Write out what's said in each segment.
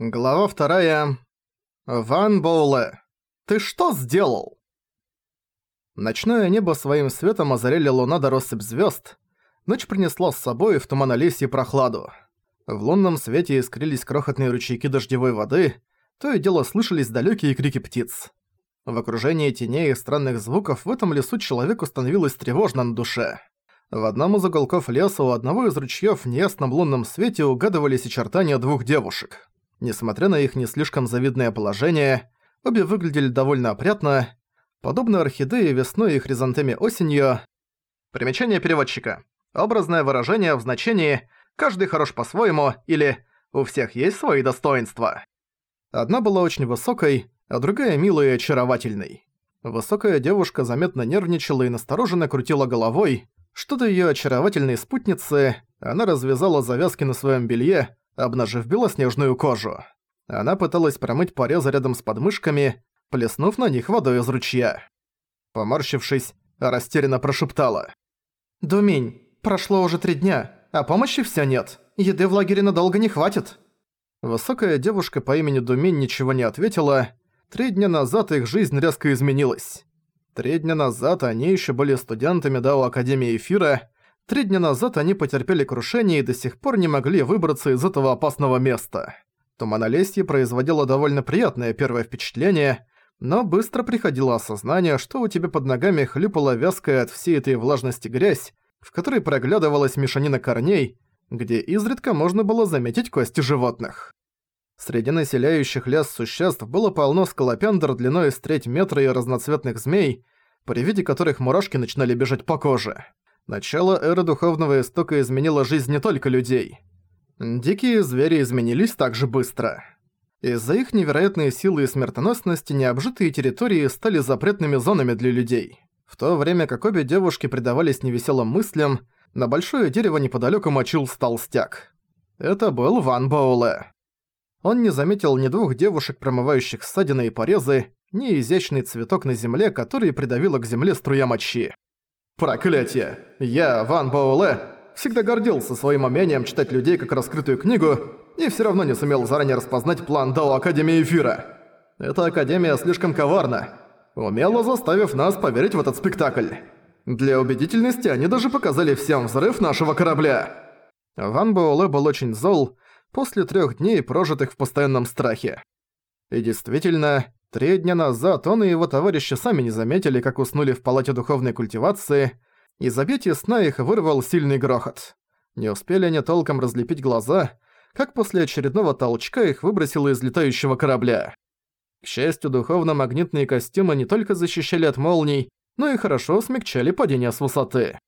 Глава вторая. Ван Боуле, ты что сделал? Ночное небо своим светом озарили луна до россыпь звёзд. Ночь принесла с собой в туманолесье прохладу. В лунном свете искрились крохотные ручейки дождевой воды, то и дело слышались далёкие крики птиц. В окружении теней и странных звуков в этом лесу человеку становилось тревожно на душе. В одном из уголков леса у одного из ручьёв в неясном лунном свете угадывались очертания двух девушек. Несмотря на их не слишком завидное положение, обе выглядели довольно опрятно, подобно орхидеи весной и хризантеме осенью. Примечание переводчика. Образное выражение в значении «каждый хорош по-своему» или «у всех есть свои достоинства». Одна была очень высокой, а другая милой и очаровательной. Высокая девушка заметно нервничала и настороженно крутила головой. Что-то её очаровательной спутницы, она развязала завязки на своём белье, обнажив белоснежную кожу. Она пыталась промыть порезы рядом с подмышками, плеснув на них водой из ручья. Поморщившись, растерянно прошептала. «Думень, прошло уже три дня, а помощи всё нет. Еды в лагере надолго не хватит». Высокая девушка по имени Думень ничего не ответила. Три дня назад их жизнь резко изменилась. Три дня назад они ещё были студентами Дао Академии Эфира, Три дня назад они потерпели крушение и до сих пор не могли выбраться из этого опасного места. Туманолесье производило довольно приятное первое впечатление, но быстро приходило осознание, что у тебя под ногами хлюпала вязкая от всей этой влажности грязь, в которой проглядывалась мешанина корней, где изредка можно было заметить кости животных. Среди населяющих лес существ было полно скалопендр длиной с треть метра и разноцветных змей, при виде которых мурашки начинали бежать по коже. Начало эры духовного истока изменило жизнь не только людей. Дикие звери изменились так же быстро. Из-за их невероятной силы и смертоносности необжитые территории стали запретными зонами для людей. В то время как обе девушки предавались невеселым мыслям, на большое дерево неподалёку мочил толстяк. Это был Ван Боуле. Он не заметил ни двух девушек, промывающих ссадины и порезы, ни изящный цветок на земле, который придавило к земле струя мочи. Проклятие! Я, Ван Бауле, всегда гордился своим умением читать людей как раскрытую книгу и все равно не сумел заранее распознать план Дао Академии Эфира. Эта Академия слишком коварна, умело заставив нас поверить в этот спектакль. Для убедительности они даже показали всем взрыв нашего корабля. Ван Бауле был очень зол после трех дней, прожитых в постоянном страхе. И действительно, Три дня назад он и его товарищи сами не заметили, как уснули в палате духовной культивации, и забитие сна их вырвал сильный грохот. Не успели они толком разлепить глаза, как после очередного толчка их выбросило из летающего корабля. К счастью, духовно-магнитные костюмы не только защищали от молний, но и хорошо смягчали падение с высоты.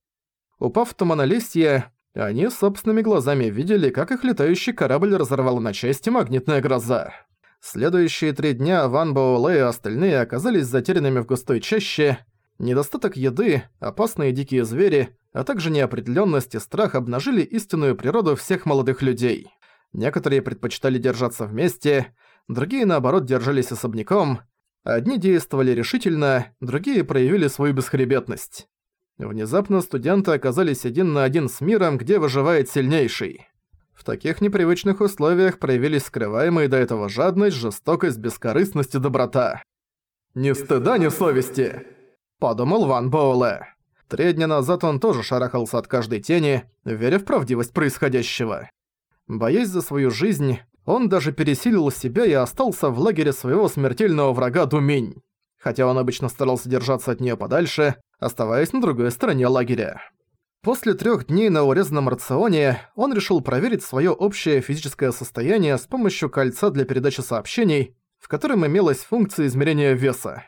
Упав в туманолистье, они собственными глазами видели, как их летающий корабль разорвал на части магнитная гроза. Следующие три дня Ван Боулэ и остальные оказались затерянными в густой чаще. Недостаток еды, опасные дикие звери, а также неопределенность и страх обнажили истинную природу всех молодых людей. Некоторые предпочитали держаться вместе, другие, наоборот, держались особняком. Одни действовали решительно, другие проявили свою бесхребетность. Внезапно студенты оказались один на один с миром, где выживает сильнейший. В таких непривычных условиях проявились скрываемые до этого жадность, жестокость, бескорыстность и доброта. «Ни стыда, ни совести!» – подумал Ван Боуле. Три дня назад он тоже шарахался от каждой тени, веря в правдивость происходящего. Боясь за свою жизнь, он даже пересилил себя и остался в лагере своего смертельного врага Думинь, хотя он обычно старался держаться от нее подальше, оставаясь на другой стороне лагеря. После трех дней на урезанном рационе он решил проверить свое общее физическое состояние с помощью кольца для передачи сообщений, в котором имелась функция измерения веса.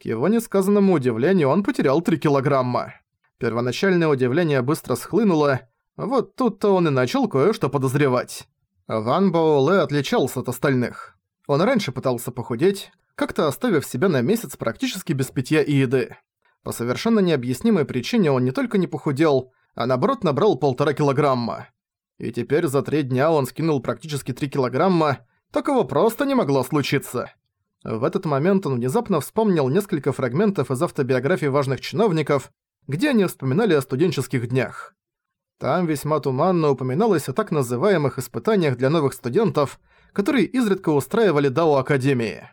К его несказанному удивлению он потерял 3 килограмма. Первоначальное удивление быстро схлынуло, вот тут-то он и начал кое-что подозревать. Ван Боуле отличался от остальных. Он раньше пытался похудеть, как-то оставив себя на месяц практически без питья и еды. По совершенно необъяснимой причине он не только не похудел, а наоборот набрал полтора килограмма. И теперь за три дня он скинул практически три килограмма, такого просто не могло случиться. В этот момент он внезапно вспомнил несколько фрагментов из автобиографий важных чиновников, где они вспоминали о студенческих днях. Там весьма туманно упоминалось о так называемых испытаниях для новых студентов, которые изредка устраивали Дао Академии.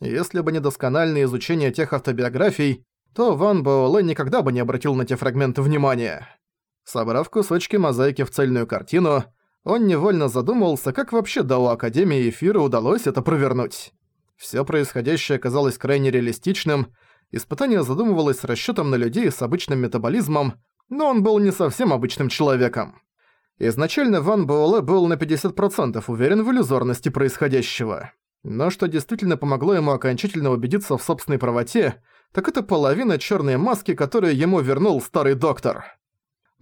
Если бы не доскональное изучение тех автобиографий, то Ван Боулэ никогда бы не обратил на те фрагменты внимания. Собрав кусочки мозаики в цельную картину, он невольно задумался, как вообще Дао Академии Эфира удалось это провернуть. Всё происходящее казалось крайне реалистичным, испытание задумывалось с расчётом на людей с обычным метаболизмом, но он был не совсем обычным человеком. Изначально Ван Буэлэ был на 50% уверен в иллюзорности происходящего. Но что действительно помогло ему окончательно убедиться в собственной правоте, так это половина чёрной маски, которую ему вернул старый доктор.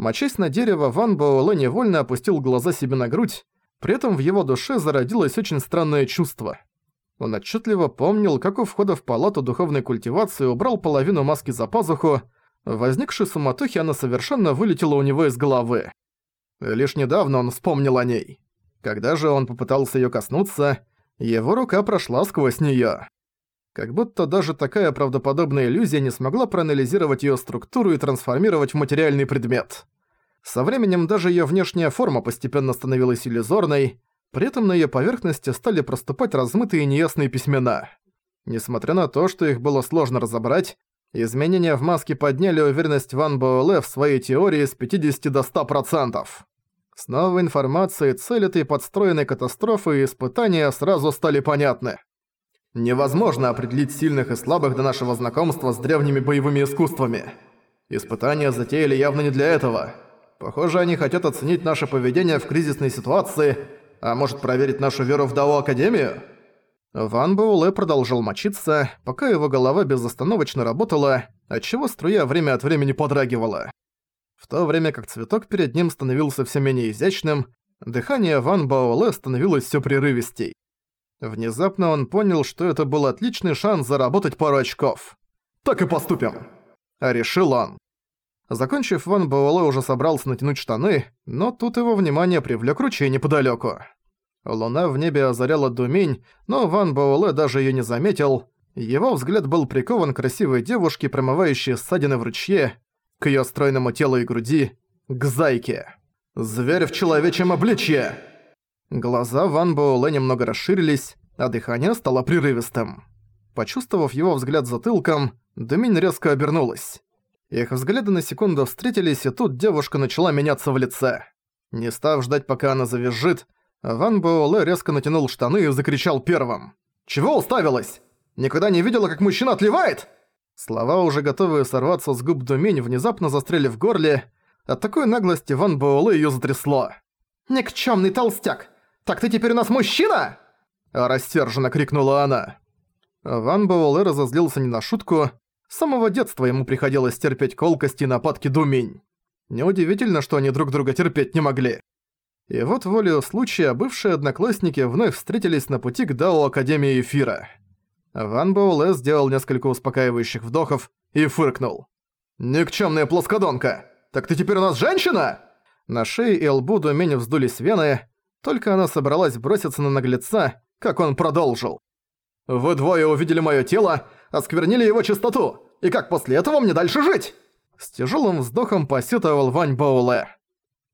Мочась на дерево, Ван Боуэлэ невольно опустил глаза себе на грудь, при этом в его душе зародилось очень странное чувство. Он отчетливо помнил, как у входа в палату духовной культивации убрал половину маски за пазуху, в возникшей суматохе она совершенно вылетела у него из головы. Лишь недавно он вспомнил о ней. Когда же он попытался ее коснуться, его рука прошла сквозь нее. Как будто даже такая правдоподобная иллюзия не смогла проанализировать ее структуру и трансформировать в материальный предмет. Со временем даже ее внешняя форма постепенно становилась иллюзорной, при этом на ее поверхности стали проступать размытые неясные письмена. Несмотря на то, что их было сложно разобрать, изменения в маске подняли уверенность Ван Боэлэ в своей теории с 50 до 100%. С новой информацией цель этой подстроенной катастрофы и испытания сразу стали понятны. Невозможно определить сильных и слабых до нашего знакомства с древними боевыми искусствами. Испытания затеяли явно не для этого. Похоже, они хотят оценить наше поведение в кризисной ситуации, а может проверить нашу веру в Дао Академию? Ван Буэлэ продолжил мочиться, пока его голова безостановочно работала, отчего струя время от времени подрагивала. В то время как цветок перед ним становился все менее изящным, дыхание Ван Буэлэ становилось все прерывистей. Внезапно он понял, что это был отличный шанс заработать пару очков. «Так и поступим!» – решил он. Закончив, Ван Буэлэ уже собрался натянуть штаны, но тут его внимание привлек ручей неподалеку. Луна в небе озаряла думень, но Ван Буэлэ даже ее не заметил. Его взгляд был прикован к красивой девушке, промывающей ссадины в ручье, к ее стройному телу и груди, к зайке. «Зверь в человечьем обличье!» Глаза Ван Боулэ немного расширились, а дыхание стало прерывистым. Почувствовав его взгляд затылком, Домин резко обернулась. Их взгляды на секунду встретились, и тут девушка начала меняться в лице. Не став ждать, пока она завизжит, Ван Боулэ резко натянул штаны и закричал первым. «Чего уставилась? Никогда не видела, как мужчина отливает?» Слова, уже готовые сорваться с губ Думень, внезапно застряли в горле. От такой наглости Ван Боулэ её затрясло. «Никчёмный толстяк! Так ты теперь у нас мужчина?» Растерженно крикнула она. Ван Буэлэ разозлился не на шутку. С самого детства ему приходилось терпеть колкости и нападки думень. Неудивительно, что они друг друга терпеть не могли. И вот волею случая бывшие одноклассники вновь встретились на пути к Дао Академии Эфира. Ван Буэлэ сделал несколько успокаивающих вдохов и фыркнул. «Никчёмная плоскодонка! Так ты теперь у нас женщина?» На шее и лбу Думень вздулись вены, только она собралась броситься на наглеца, как он продолжил. «Вы двое увидели мое тело, осквернили его чистоту, и как после этого мне дальше жить?» С тяжелым вздохом посетовал Вань Бауле.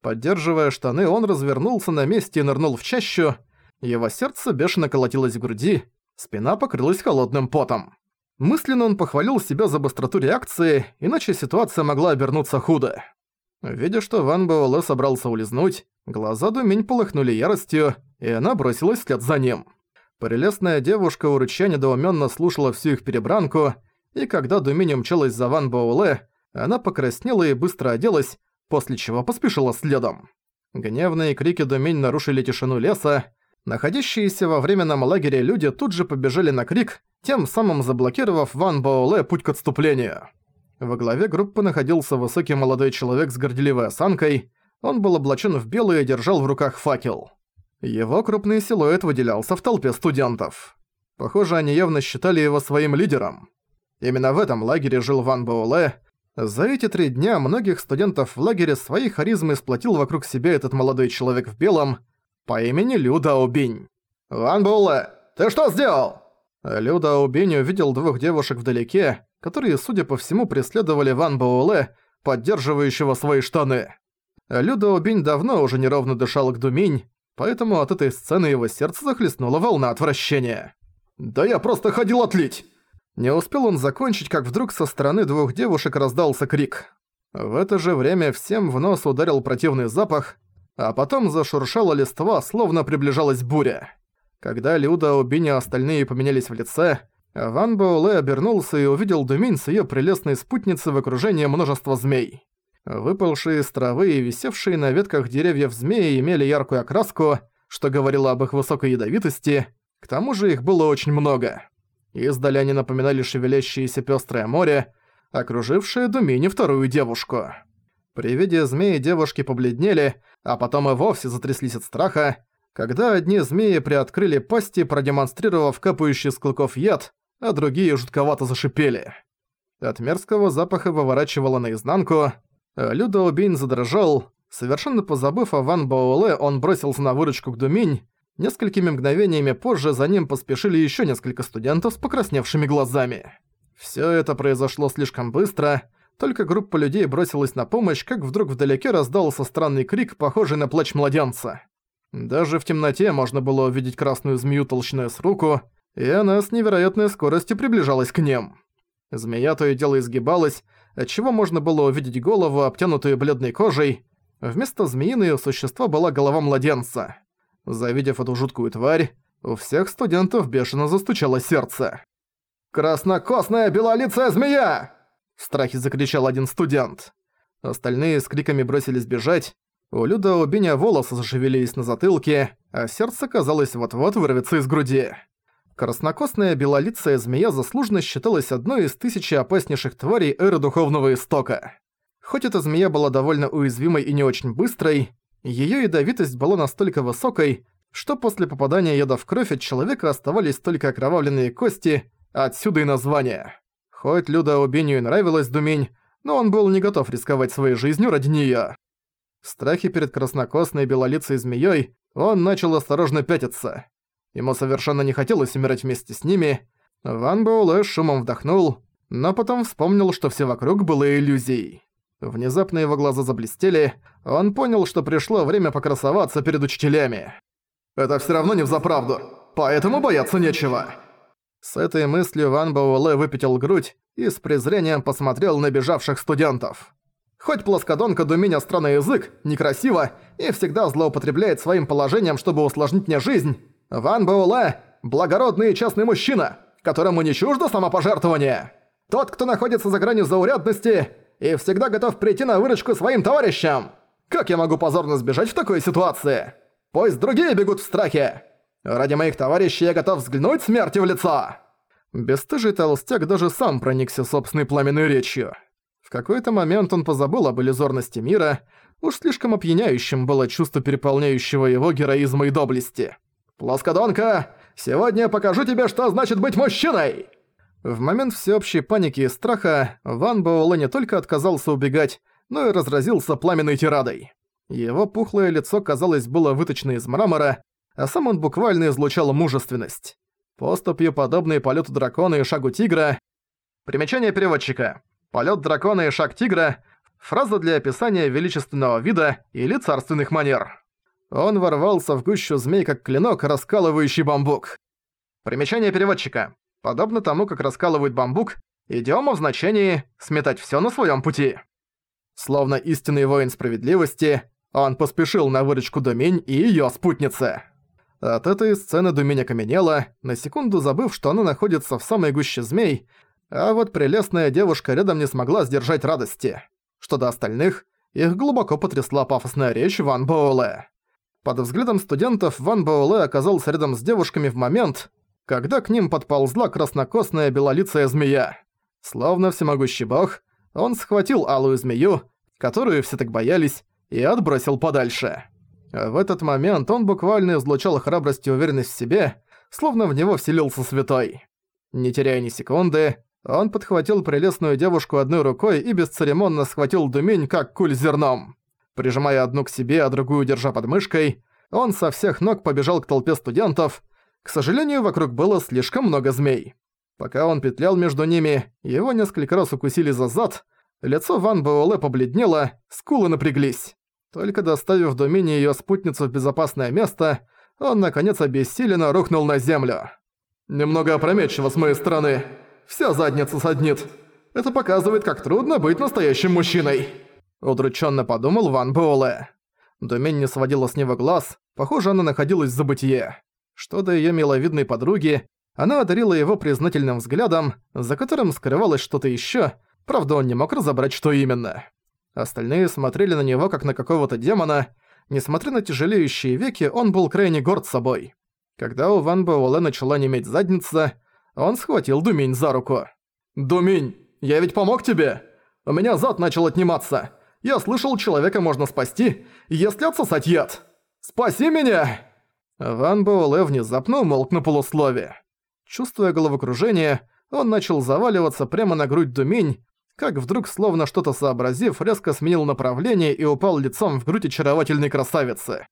Поддерживая штаны, он развернулся на месте и нырнул в чащу. Его сердце бешено колотилось в груди, спина покрылась холодным потом. Мысленно он похвалил себя за быстроту реакции, иначе ситуация могла обернуться худо. Видя, что Ван Буэлэ собрался улизнуть, Глаза Думень полыхнули яростью, и она бросилась вслед за ним. Прелестная девушка у рыча недоуменно слушала всю их перебранку, и когда Думинь умчалась за Ван Боуле, она покраснела и быстро оделась, после чего поспешила следом. Гневные крики Думинь нарушили тишину леса. Находящиеся во временном лагере люди тут же побежали на крик, тем самым заблокировав Ван Боуле путь к отступлению. Во главе группы находился высокий молодой человек с горделивой осанкой. Он был облачен в белое и держал в руках факел. Его крупный силуэт выделялся в толпе студентов. Похоже, они явно считали его своим лидером. Именно в этом лагере жил Ван Боуле. За эти три дня многих студентов в лагере своей харизмой сплотил вокруг себя этот молодой человек в белом по имени Люда Убинь. «Ван Боуле, ты что сделал?» Люда Убинь увидел двух девушек вдалеке, которые, судя по всему, преследовали Ван Боуле, поддерживающего свои штаны. Людо Бинь давно уже неровно дышал к Думинь, поэтому от этой сцены его сердце захлестнула волна отвращения. «Да я просто ходил отлить!» Не успел он закончить, как вдруг со стороны двух девушек раздался крик. В это же время всем в нос ударил противный запах, а потом зашуршала листва, словно приближалась буря. Когда Люда, Убинь и остальные поменялись в лице, Ван Боулэ обернулся и увидел Думинь с её прелестной спутницей в окружении множества змей. Выпалшие из травы и висевшие на ветках деревьев змеи имели яркую окраску, что говорило об их высокой ядовитости, к тому же их было очень много. Издали они напоминали шевелящееся пестрое море, окружившее Думини вторую девушку. При виде змеи девушки побледнели, а потом и вовсе затряслись от страха, когда одни змеи приоткрыли пасти, продемонстрировав капающий с клыков яд, а другие жутковато зашипели. От мерзкого запаха выворачивало наизнанку – Э, Людо Бин задрожал. Совершенно позабыв о Ван Боуле, он бросился на выручку к Думинь. Несколькими мгновениями позже за ним поспешили еще несколько студентов с покрасневшими глазами. Все это произошло слишком быстро. Только группа людей бросилась на помощь, как вдруг вдалеке раздался странный крик, похожий на плач младенца. Даже в темноте можно было увидеть красную змею толщиной с руку, и она с невероятной скоростью приближалась к ним. Змея то и дело изгибалась, отчего можно было увидеть голову, обтянутую бледной кожей. Вместо змеиной у существа была голова младенца. Завидев эту жуткую тварь, у всех студентов бешено застучало сердце. «Краснокосная белолицая змея!» В страхе закричал один студент. Остальные с криками бросились бежать. У Люда у волосы зашевелились на затылке, а сердце, казалось, вот-вот вырвется из груди. Краснокосная белолицая змея заслуженно считалась одной из тысячи опаснейших тварей эры Духовного Истока. Хоть эта змея была довольно уязвимой и не очень быстрой, её ядовитость была настолько высокой, что после попадания яда в кровь от человека оставались только окровавленные кости, отсюда и название. Хоть Люда Убению нравилась Думень, но он был не готов рисковать своей жизнью ради неё. В страхе перед краснокосной белолицей змеёй он начал осторожно пятиться. Ему совершенно не хотелось умирать вместе с ними. Ван Буэлэ шумом вдохнул, но потом вспомнил, что все вокруг было иллюзией. Внезапно его глаза заблестели, он понял, что пришло время покрасоваться перед учителями. «Это все равно не взаправду, поэтому бояться нечего!» С этой мыслью Ван Бауэлэ выпятил грудь и с презрением посмотрел на бежавших студентов. Хоть плоскодонка Думиня странный язык, некрасиво и всегда злоупотребляет своим положением, чтобы усложнить мне жизнь, Ван Баула – благородный и честный мужчина, которому не чуждо самопожертвование. Тот, кто находится за гранью заурядности и всегда готов прийти на выручку своим товарищам. Как я могу позорно сбежать в такой ситуации? Пусть другие бегут в страхе. Ради моих товарищей я готов взглянуть смерти в лицо. Бестыжий толстяк даже сам проникся собственной пламенной речью. В какой-то момент он позабыл об иллюзорности мира, уж слишком опьяняющим было чувство переполняющего его героизма и доблести. «Плоскодонка, сегодня я покажу тебе, что значит быть мужчиной!» В момент всеобщей паники и страха Ван Боулэ не только отказался убегать, но и разразился пламенной тирадой. Его пухлое лицо, казалось, было выточено из мрамора, а сам он буквально излучал мужественность. Поступью подобные полету дракона и шагу тигра... Примечание переводчика. Полет дракона и шаг тигра — фраза для описания величественного вида или царственных манер. Он ворвался в гущу змей, как клинок, раскалывающий бамбук. Примечание переводчика. Подобно тому, как раскалывают бамбук, идиома в значении «сметать все на своем пути». Словно истинный воин справедливости, он поспешил на выручку Думень и ее спутницы. От этой сцены Думень окаменела, на секунду забыв, что она находится в самой гуще змей, а вот прелестная девушка рядом не смогла сдержать радости. Что до остальных, их глубоко потрясла пафосная речь Ван Боуле. Под взглядом студентов Ван Боулэ оказался рядом с девушками в момент, когда к ним подползла краснокосная белолицая змея. Словно всемогущий бог, он схватил алую змею, которую все так боялись, и отбросил подальше. В этот момент он буквально излучал храбрость и уверенность в себе, словно в него вселился святой. Не теряя ни секунды, он подхватил прелестную девушку одной рукой и бесцеремонно схватил Думень как куль зерном. Прижимая одну к себе, а другую держа под мышкой, он со всех ног побежал к толпе студентов. К сожалению, вокруг было слишком много змей. Пока он петлял между ними, его несколько раз укусили за зад, лицо Ван Буэлэ побледнело, скулы напряглись. Только доставив до Мини её спутницу в безопасное место, он, наконец, обессиленно рухнул на землю. «Немного опрометчиво с моей стороны. Вся задница саднит. Это показывает, как трудно быть настоящим мужчиной». Удрученно подумал Ван Буэлэ. Домен не сводила с него глаз, похоже, она находилась в забытие. Что до ее миловидной подруги, она одарила его признательным взглядом, за которым скрывалось что-то еще, правда он не мог разобрать, что именно. Остальные смотрели на него, как на какого-то демона. Несмотря на тяжелеющие веки, он был крайне горд собой. Когда у Ван Буэлэ начала неметь задница, он схватил Думинь за руку. «Думинь, я ведь помог тебе! У меня зад начал отниматься! Я слышал, человека можно спасти, если отсосать яд. Спаси меня!» Ван Буэлэ внезапно умолк на полусловие. Чувствуя головокружение, он начал заваливаться прямо на грудь Думинь, как вдруг, словно что-то сообразив, резко сменил направление и упал лицом в грудь очаровательной красавицы.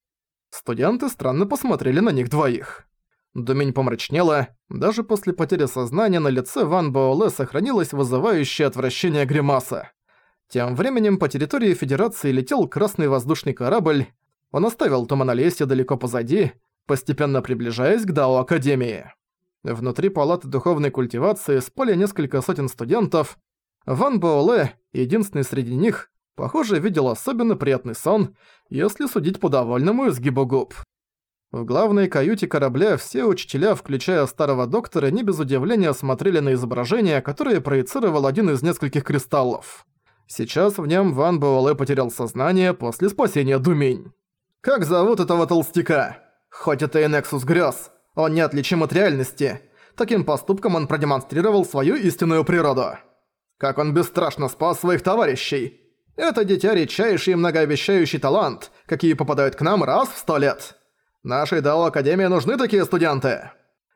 Студенты странно посмотрели на них двоих. Думень помрачнела, даже после потери сознания на лице Ван Боуле сохранилось вызывающее отвращение гримаса. Тем временем по территории Федерации летел красный воздушный корабль. Он оставил Туманолесье далеко позади, постепенно приближаясь к Дао Академии. Внутри палаты духовной культивации спали несколько сотен студентов. Ван Боуле, единственный среди них, похоже, видел особенно приятный сон, если судить по довольному изгибу губ. В главной каюте корабля все учителя, включая старого доктора, не без удивления смотрели на изображение, которое проецировал один из нескольких кристаллов. Сейчас в нем Ван Буэлэ потерял сознание после спасения Думень. «Как зовут этого толстяка?» «Хоть это и Нексус грез, он неотличим от реальности. Таким поступком он продемонстрировал свою истинную природу. Как он бесстрашно спас своих товарищей. Это дитя редчайший и многообещающий талант, какие попадают к нам раз в сто лет. Нашей Дао Академии нужны такие студенты».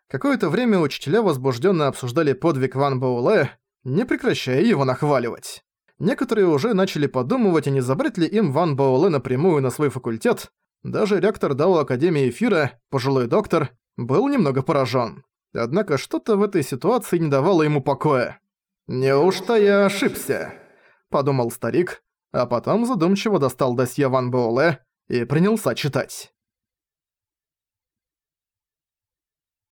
Какое-то время учителя возбужденно обсуждали подвиг Ван Боуле, не прекращая его нахваливать. Некоторые уже начали подумывать, а не забрать ли им Ван Боулэ напрямую на свой факультет. Даже ректор Дао Академии Эфира, пожилой доктор, был немного поражен. Однако что-то в этой ситуации не давало ему покоя. «Неужто я ошибся?» – подумал старик, а потом задумчиво достал досье Ван Боуле и принялся читать.